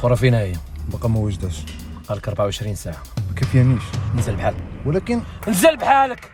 أخرى فين هي. باقا ما وجداش قالك 24 ساعة. ما كافيانيش نزل بحال ولكن نزل بحالك.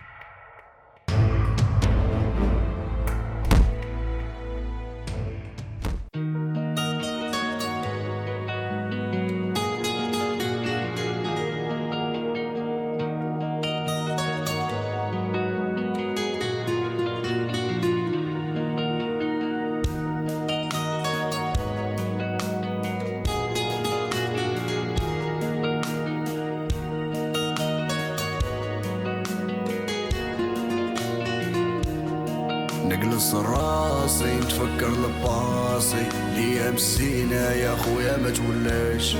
نجلس راسي نتفكر le passé. ليام زينة يا خويا ما تولاش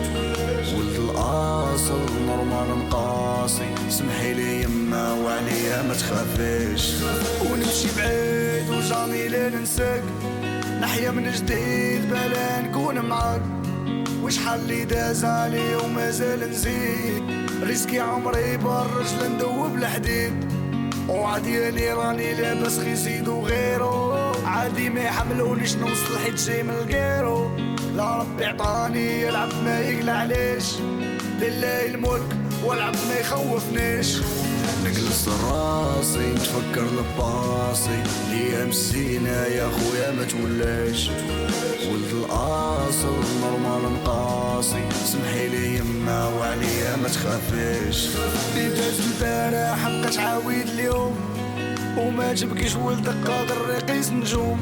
ولد الأصل normal نقاسي سمحي لي يما وعليا ما تخافيش. ونمشي بعيد و jamais لا ننساك. نحيا من جديد بلا نكون معاك. وشحال اللي داز علي ومازال نزيد. risquer عمري بالرجل ندوب الحديد. وعادي راني لاباس خي زيدو غيرو عادي ما يحملونيش نوصل حيت جاي من الكيرو لا ربي عطاني يلعب ما يقلع ليش لله الملك والعب ما يخوفنيش. نجلس راسي نتفكر le passé. ليام زينة يا خويا ما تولاش ولد الأصل normal نقاسي سمحي لي يما وعليا ما تخافيش. بدات البارح بقات عاود اليوم. وما تبكيش ولدك قادر يقيس نجوم.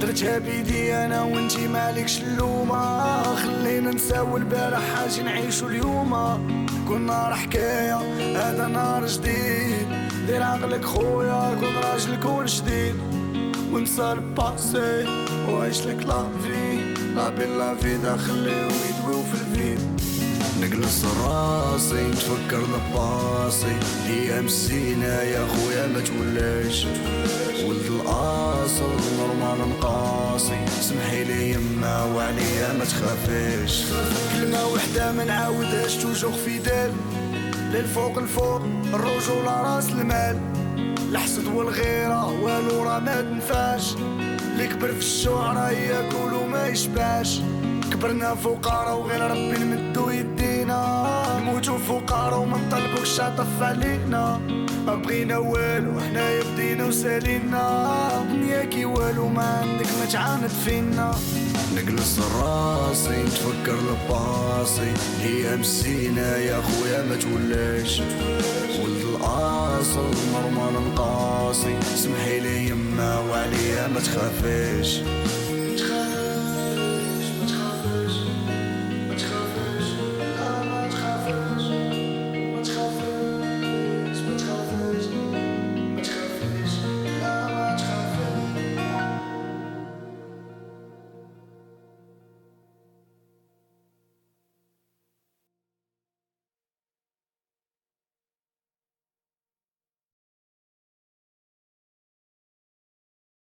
درتها بيدي أنا وأنتي مالكش اللومة. خلينا نساو البارح حاجة نعيشو اليوم. كل نهار حكاية هذا نهار جديد. دير عقلك خويا كون راجل كون جديد ونسى ال passé وعيش لك la vie la belle vie داخليهم يدويو في ال vide نجلس راسي نتفكر لباسي ليام سينا يا خويا ما تولاش ولد الاصل normal نقاسي سمحي لي يما وعليا ما تخافيش كلمة وحدة ما نعاودهاش toujours fidèle للفوق الفوق الرجولة راس المال الحسد والغيرة والو راه ما تنفاش اللي كبر في الشعرى ياكل وما يشبعش. كبرنا فقراء وغير ربي نمدو يدينا. نموتو فقراء وما نطلبوكش عطف علينا. ما بغينا والو حنايا بدينا وسالينا. دنيا كي والو ما عندك ما تعاند فينا. نجلس راسي نتفكر لباسي. هي مسينا يا خويا ما تولاش الأصل normal نقاسي سمحي لي يما وعليا ما تخافيش.